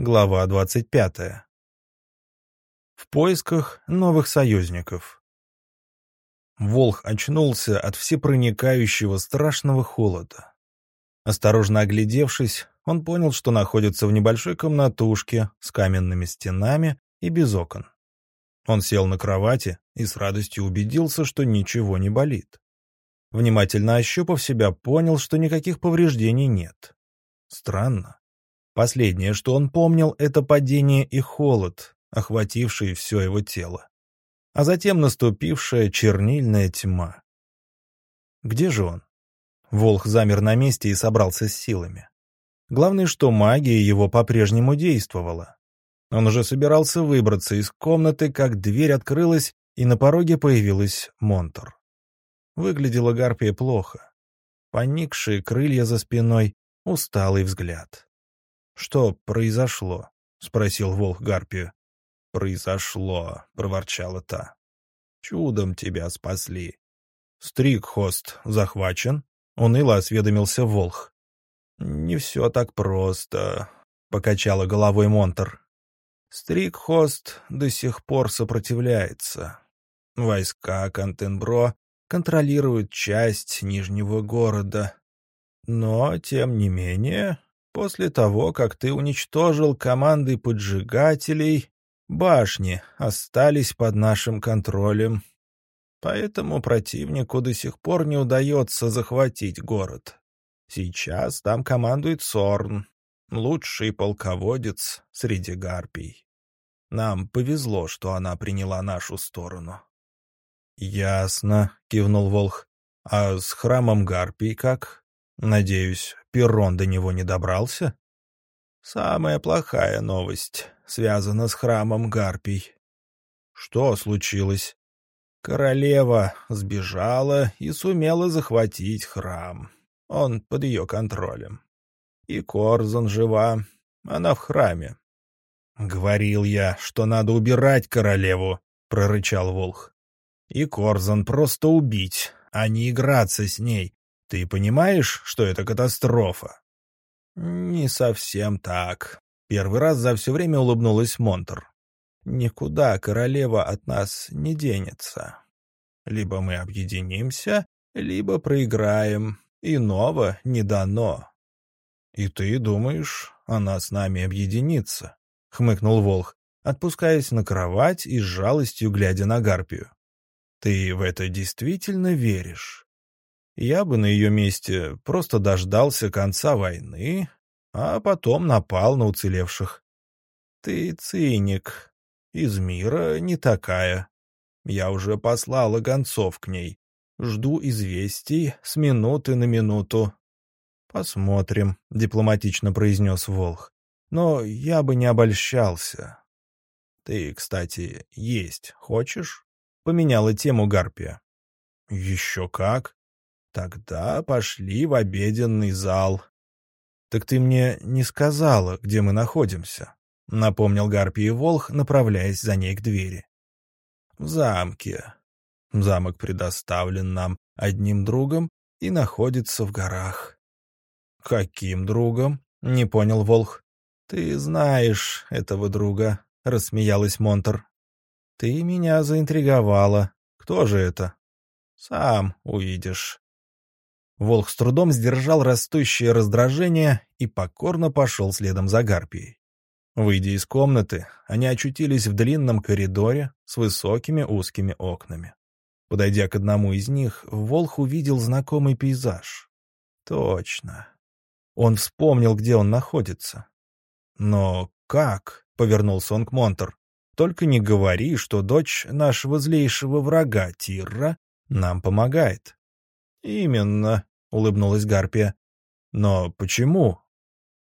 Глава 25. В поисках новых союзников. Волх очнулся от всепроникающего страшного холода. Осторожно оглядевшись, он понял, что находится в небольшой комнатушке с каменными стенами и без окон. Он сел на кровати и с радостью убедился, что ничего не болит. Внимательно ощупав себя, понял, что никаких повреждений нет. Странно. Последнее, что он помнил, это падение и холод, охвативший все его тело. А затем наступившая чернильная тьма. Где же он? Волх замер на месте и собрался с силами. Главное, что магия его по-прежнему действовала. Он уже собирался выбраться из комнаты, как дверь открылась, и на пороге появилась Монтор. Выглядела Гарпия плохо. Поникшие крылья за спиной, усталый взгляд. «Что произошло?» — спросил волк Гарпию. «Произошло», — проворчала та. «Чудом тебя спасли». «Стрикхост захвачен?» — уныло осведомился волх. «Не все так просто», — покачала головой Монтер. «Стрикхост до сих пор сопротивляется. Войска Кантенбро контролируют часть Нижнего города. Но, тем не менее, После того, как ты уничтожил команды поджигателей, башни остались под нашим контролем. Поэтому противнику до сих пор не удается захватить город. Сейчас там командует Сорн, лучший полководец среди гарпий. Нам повезло, что она приняла нашу сторону. — Ясно, — кивнул Волх. — А с храмом гарпий как? Надеюсь, Перрон до него не добрался? Самая плохая новость связана с храмом Гарпий. Что случилось? Королева сбежала и сумела захватить храм. Он под ее контролем. И Корзан жива, она в храме. «Говорил я, что надо убирать королеву», — прорычал Волх. «И Корзан просто убить, а не играться с ней, ты понимаешь, что это катастрофа?» «Не совсем так». Первый раз за все время улыбнулась Монтер. «Никуда королева от нас не денется. Либо мы объединимся, либо проиграем. Иного не дано». «И ты думаешь, она с нами объединится?» — хмыкнул Волх, отпускаясь на кровать и с жалостью глядя на Гарпию. «Ты в это действительно веришь?» Я бы на ее месте просто дождался конца войны, а потом напал на уцелевших. Ты циник. Из мира не такая. Я уже послала гонцов к ней. Жду известий с минуты на минуту. «Посмотрим», — дипломатично произнес Волх. «Но я бы не обольщался». «Ты, кстати, есть хочешь?» — поменяла тему Гарпия. «Еще как. Тогда пошли в обеденный зал. — Так ты мне не сказала, где мы находимся, — напомнил Гарпий Волх, направляясь за ней к двери. — В замке. Замок предоставлен нам одним другом и находится в горах. — Каким другом? — не понял Волх. — Ты знаешь этого друга, — рассмеялась Монтер. — Ты меня заинтриговала. Кто же это? — Сам увидишь. Волк с трудом сдержал растущее раздражение и покорно пошел следом за Гарпией. Выйдя из комнаты, они очутились в длинном коридоре с высокими узкими окнами. Подойдя к одному из них, Волх увидел знакомый пейзаж. Точно. Он вспомнил, где он находится. «Но как?» — повернулся он к Монтер. «Только не говори, что дочь нашего злейшего врага Тирра нам помогает». «Именно», — улыбнулась Гарпия. «Но почему?»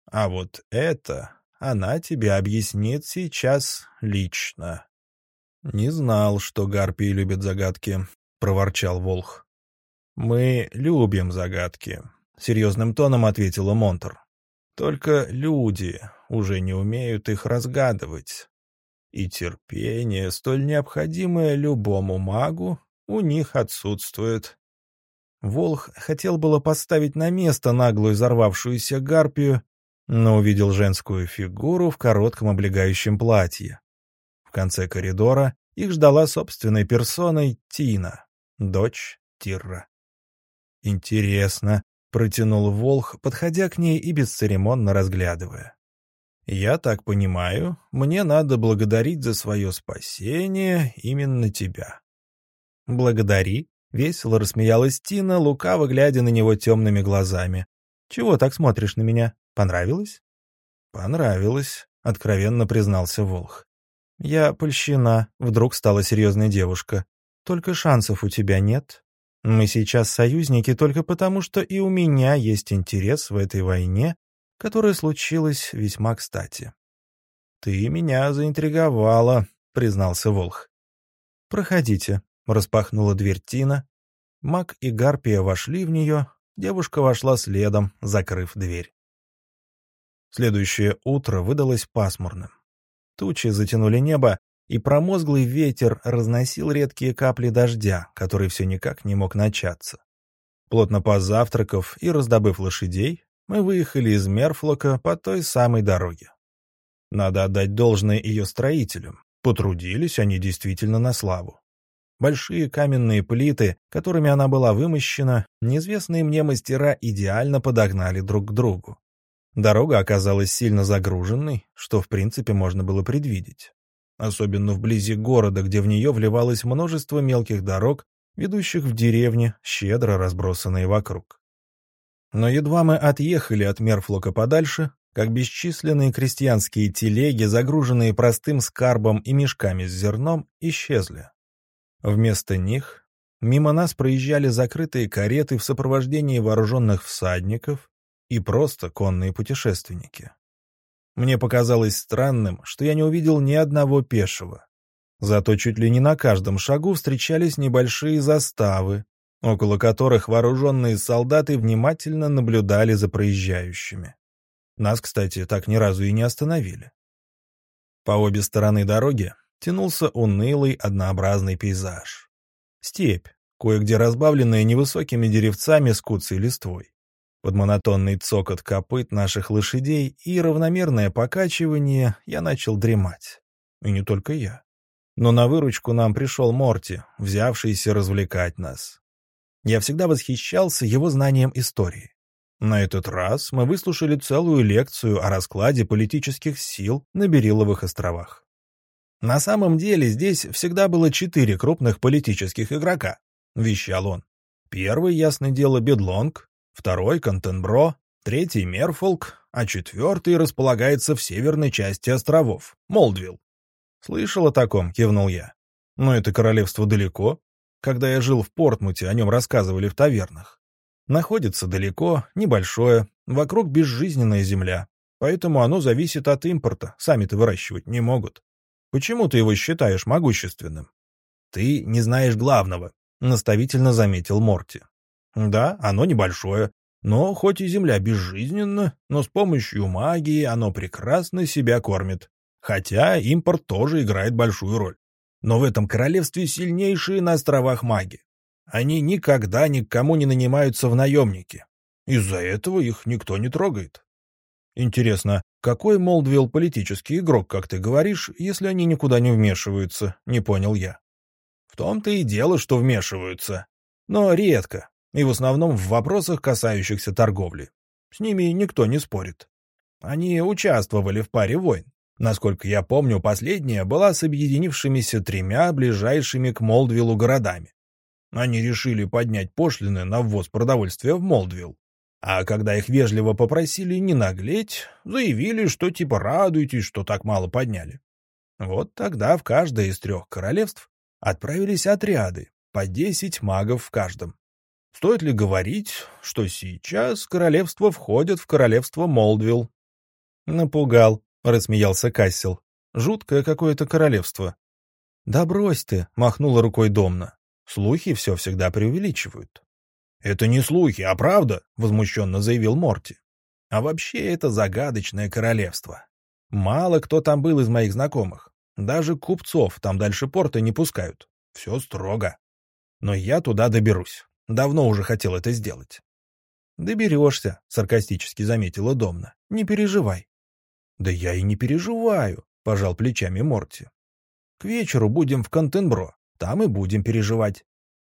«А вот это она тебе объяснит сейчас лично». «Не знал, что Гарпии любят загадки», — проворчал Волх. «Мы любим загадки», — серьезным тоном ответила Монтер. «Только люди уже не умеют их разгадывать. И терпение, столь необходимое любому магу, у них отсутствует. Волх хотел было поставить на место наглую взорвавшуюся гарпию, но увидел женскую фигуру в коротком облегающем платье. В конце коридора их ждала собственной персоной Тина, дочь Тирра. «Интересно», — протянул Волх, подходя к ней и бесцеремонно разглядывая. «Я так понимаю, мне надо благодарить за свое спасение именно тебя». «Благодари», — весело рассмеялась Тина, лукаво глядя на него темными глазами. «Чего так смотришь на меня? Понравилось?» «Понравилось», — откровенно признался Волх. «Я польщена», — вдруг стала серьезная девушка. «Только шансов у тебя нет. Мы сейчас союзники только потому, что и у меня есть интерес в этой войне, которая случилась весьма кстати». «Ты меня заинтриговала», — признался Волх. «Проходите», — распахнула дверь Тина. Мак и Гарпия вошли в нее, девушка вошла следом, закрыв дверь. Следующее утро выдалось пасмурным. Тучи затянули небо, и промозглый ветер разносил редкие капли дождя, который все никак не мог начаться. Плотно позавтракав и раздобыв лошадей, мы выехали из Мерфлока по той самой дороге. Надо отдать должное ее строителям. Потрудились они действительно на славу. Большие каменные плиты, которыми она была вымощена, неизвестные мне мастера идеально подогнали друг к другу. Дорога оказалась сильно загруженной, что в принципе можно было предвидеть. Особенно вблизи города, где в нее вливалось множество мелких дорог, ведущих в деревни, щедро разбросанные вокруг. Но едва мы отъехали от Мерфлока подальше, как бесчисленные крестьянские телеги, загруженные простым скарбом и мешками с зерном, исчезли. Вместо них мимо нас проезжали закрытые кареты в сопровождении вооруженных всадников, и просто конные путешественники. Мне показалось странным, что я не увидел ни одного пешего. Зато чуть ли не на каждом шагу встречались небольшие заставы, около которых вооруженные солдаты внимательно наблюдали за проезжающими. Нас, кстати, так ни разу и не остановили. По обе стороны дороги тянулся унылый однообразный пейзаж. Степь, кое-где разбавленная невысокими деревцами с куцей листвой. Под монотонный цокот копыт наших лошадей и равномерное покачивание я начал дремать. И не только я. Но на выручку нам пришел Морти, взявшийся развлекать нас. Я всегда восхищался его знанием истории. На этот раз мы выслушали целую лекцию о раскладе политических сил на Бериловых островах. «На самом деле здесь всегда было четыре крупных политических игрока», — вещал он. Первый, ясное дело, Бедлонг, второй — Контенбро, третий — Мерфолк, а четвертый располагается в северной части островов — Молдвилл. «Слышал о таком», — кивнул я. «Но это королевство далеко. Когда я жил в Портмуте, о нем рассказывали в тавернах. Находится далеко, небольшое, вокруг безжизненная земля, поэтому оно зависит от импорта, сами-то выращивать не могут. Почему ты его считаешь могущественным?» «Ты не знаешь главного», — наставительно заметил Морти. Да, оно небольшое, но хоть и Земля безжизненна, но с помощью магии оно прекрасно себя кормит. Хотя импорт тоже играет большую роль. Но в этом королевстве сильнейшие на островах маги. Они никогда никому не нанимаются в наемники. Из-за этого их никто не трогает. Интересно, какой Молдвилл политический игрок, как ты говоришь, если они никуда не вмешиваются, не понял я. В том-то и дело, что вмешиваются. Но редко, и в основном в вопросах, касающихся торговли. С ними никто не спорит. Они участвовали в паре войн. Насколько я помню, последняя была с объединившимися тремя ближайшими к Молдвиллу городами. Они решили поднять пошлины на ввоз продовольствия в Молдвилл. А когда их вежливо попросили не наглеть, заявили, что типа радуйтесь, что так мало подняли. Вот тогда в каждое из трех королевств отправились отряды, по десять магов в каждом. Стоит ли говорить, что сейчас королевство входит в королевство Молдвилл? Напугал, рассмеялся Кассел. Жуткое какое-то королевство. Да брось ты, махнула рукой Домна. Слухи все всегда преувеличивают. Это не слухи, а правда, возмущенно заявил Морти. А вообще это загадочное королевство. Мало кто там был из моих знакомых. Даже купцов там дальше порта не пускают. Все строго. Но я туда доберусь. Давно уже хотел это сделать. «Доберешься», — саркастически заметила Домна. «Не переживай». «Да я и не переживаю», — пожал плечами Морти. «К вечеру будем в Кантенбро, там и будем переживать.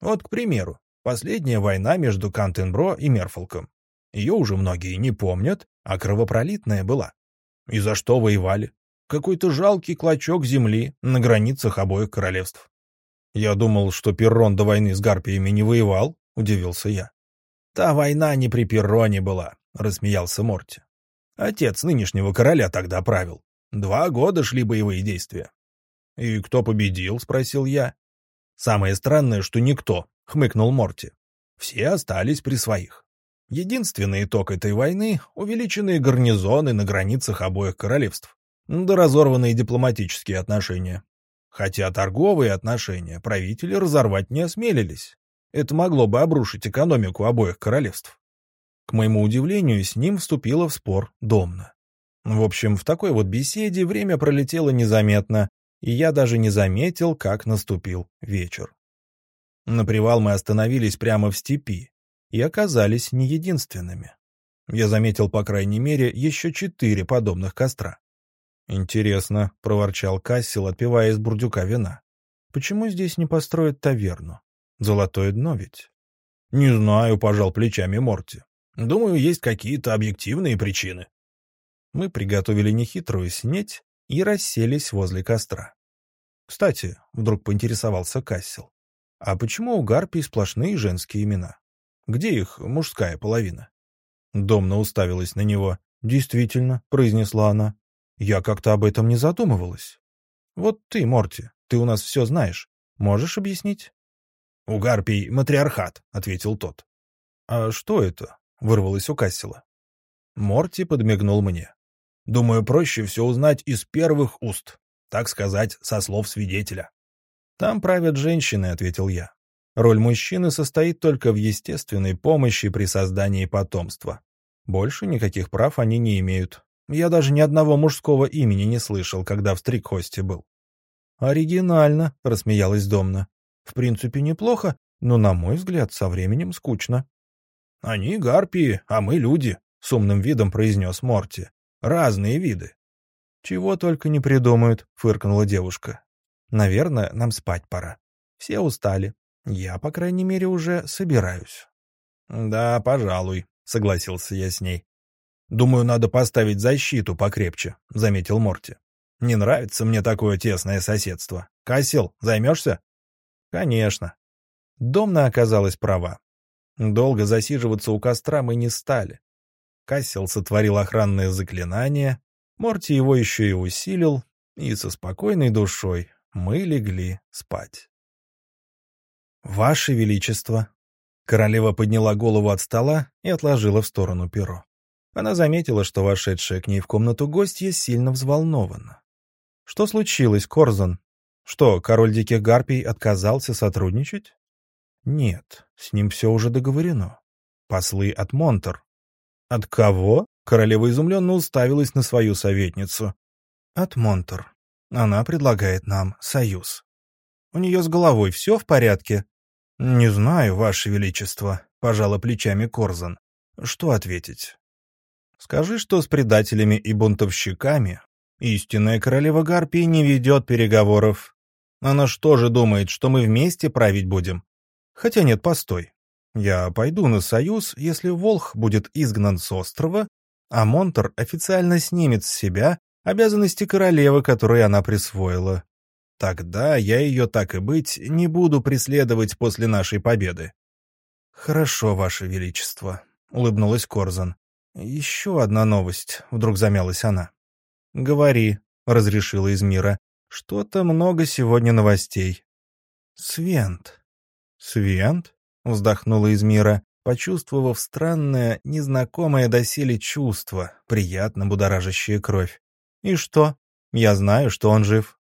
Вот, к примеру, последняя война между Кантенбро и Мерфолком. Ее уже многие не помнят, а кровопролитная была. И за что воевали? Какой-то жалкий клочок земли на границах обоих королевств. Я думал, что Перрон до войны с Гарпиями не воевал, удивился я. Та война не при Перроне была, рассмеялся Морти. Отец нынешнего короля тогда правил. Два года шли боевые действия. «И кто победил?» — спросил я. «Самое странное, что никто», — хмыкнул Морти. «Все остались при своих. Единственный итог этой войны — увеличенные гарнизоны на границах обоих королевств, да разорванные дипломатические отношения. Хотя торговые отношения правители разорвать не осмелились. Это могло бы обрушить экономику обоих королевств. К моему удивлению, с ним вступила в спор Домна. В общем, в такой вот беседе время пролетело незаметно, и я даже не заметил, как наступил вечер. На привал мы остановились прямо в степи и оказались не единственными. Я заметил, по крайней мере, еще четыре подобных костра. «Интересно», — проворчал Кассел, отпивая из бурдюка вина. «Почему здесь не построят таверну? Золотое дно ведь?» «Не знаю», — пожал плечами Морти. «Думаю, есть какие-то объективные причины». Мы приготовили нехитрую снеть и расселись возле костра. «Кстати», — вдруг поинтересовался Кассел, «а почему у гарпий сплошные женские имена? Где их мужская половина?» Домна уставилась на него. «Действительно», — произнесла она, я как-то об этом не задумывалась. Вот ты, Морти, ты у нас все знаешь. Можешь объяснить? — У гарпий матриархат, — ответил тот. — А что это? — вырвалось у Кассела. Морти подмигнул мне. — Думаю, проще все узнать из первых уст, так сказать, со слов свидетеля. — Там правят женщины, — ответил я. Роль мужчины состоит только в естественной помощи при создании потомства. Больше никаких прав они не имеют. Я даже ни одного мужского имени не слышал, когда в стрикхосте был. «Оригинально», — рассмеялась Домна. «В принципе, неплохо, но, на мой взгляд, со временем скучно». «Они гарпии, а мы люди», — с умным видом произнес Морти. «Разные виды». «Чего только не придумают», — фыркнула девушка. «Наверное, нам спать пора. Все устали. Я, по крайней мере, уже собираюсь». «Да, пожалуй», — согласился я с ней. «Думаю, надо поставить защиту покрепче», — заметил Морти. «Не нравится мне такое тесное соседство. Кассел, займешься?» «Конечно». Домна оказалась права. Долго засиживаться у костра мы не стали. Кассел сотворил охранное заклинание, Морти его еще и усилил, и со спокойной душой мы легли спать. «Ваше Величество!» Королева подняла голову от стола и отложила в сторону перо. Она заметила, что вошедшая к ней в комнату гостья сильно взволнована. «Что случилось, Корзан? Что, король Диких Гарпий отказался сотрудничать?» «Нет, с ним все уже договорено. Послы от Монтер». «От кого?» — королева изумленно уставилась на свою советницу. «От Монтер. Она предлагает нам союз. У нее с головой все в порядке?» «Не знаю, Ваше Величество», — пожала плечами Корзан. «Что ответить? Скажи, что с предателями и бунтовщиками истинная королева Гарпии не ведет переговоров. Она что же думает, что мы вместе править будем? Хотя нет, постой. Я пойду на союз, если Волх будет изгнан с острова, а Монтер официально снимет с себя обязанности королевы, которые она присвоила. Тогда я ее, так и быть, не буду преследовать после нашей победы. — Хорошо, Ваше Величество, — улыбнулась Корзан. «Еще одна новость», — вдруг замялась она. «Говори», — разрешила Измира. «Что-то много сегодня новостей». «Свент». «Свент?» — вздохнула Измира, почувствовав странное, незнакомое доселе чувство, приятно будоражащее кровь. «И что? Я знаю, что он жив».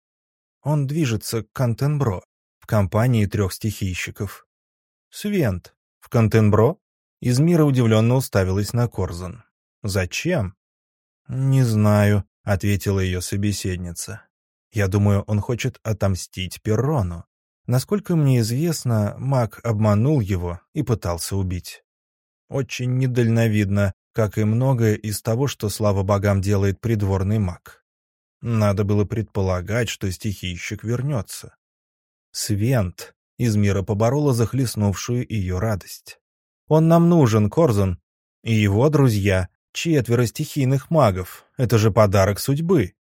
«Он движется к Кантенбро, в компании трех стихийщиков». «Свент. В Кантенбро?» Измира удивленно уставилась на Корзан. «Зачем?» «Не знаю», — ответила ее собеседница. «Я думаю, он хочет отомстить Перрону. Насколько мне известно, маг обманул его и пытался убить». Очень недальновидно, как и многое из того, что, слава богам, делает придворный маг. Надо было предполагать, что стихийщик вернется. Свент из мира поборола захлестнувшую ее радость. Он нам нужен, Корзан, и его друзья, четверо стихийных магов. Это же подарок судьбы.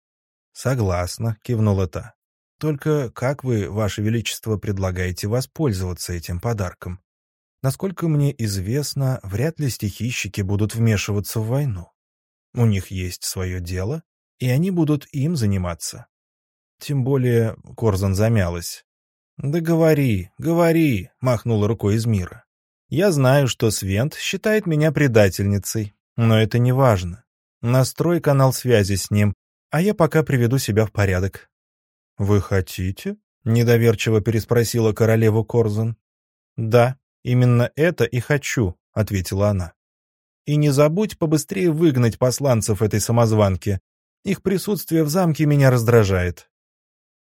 Согласна, кивнула та. Только как вы, ваше величество, предлагаете воспользоваться этим подарком? Насколько мне известно, вряд ли стихийщики будут вмешиваться в войну. У них есть свое дело, и они будут им заниматься. Тем более Корзан замялась. «Да говори, говори», — махнула рукой из мира. «Я знаю, что Свент считает меня предательницей, но это не важно. Настрой канал связи с ним, а я пока приведу себя в порядок». «Вы хотите?» — недоверчиво переспросила королева Корзан. «Да, именно это и хочу», — ответила она. «И не забудь побыстрее выгнать посланцев этой самозванки. Их присутствие в замке меня раздражает».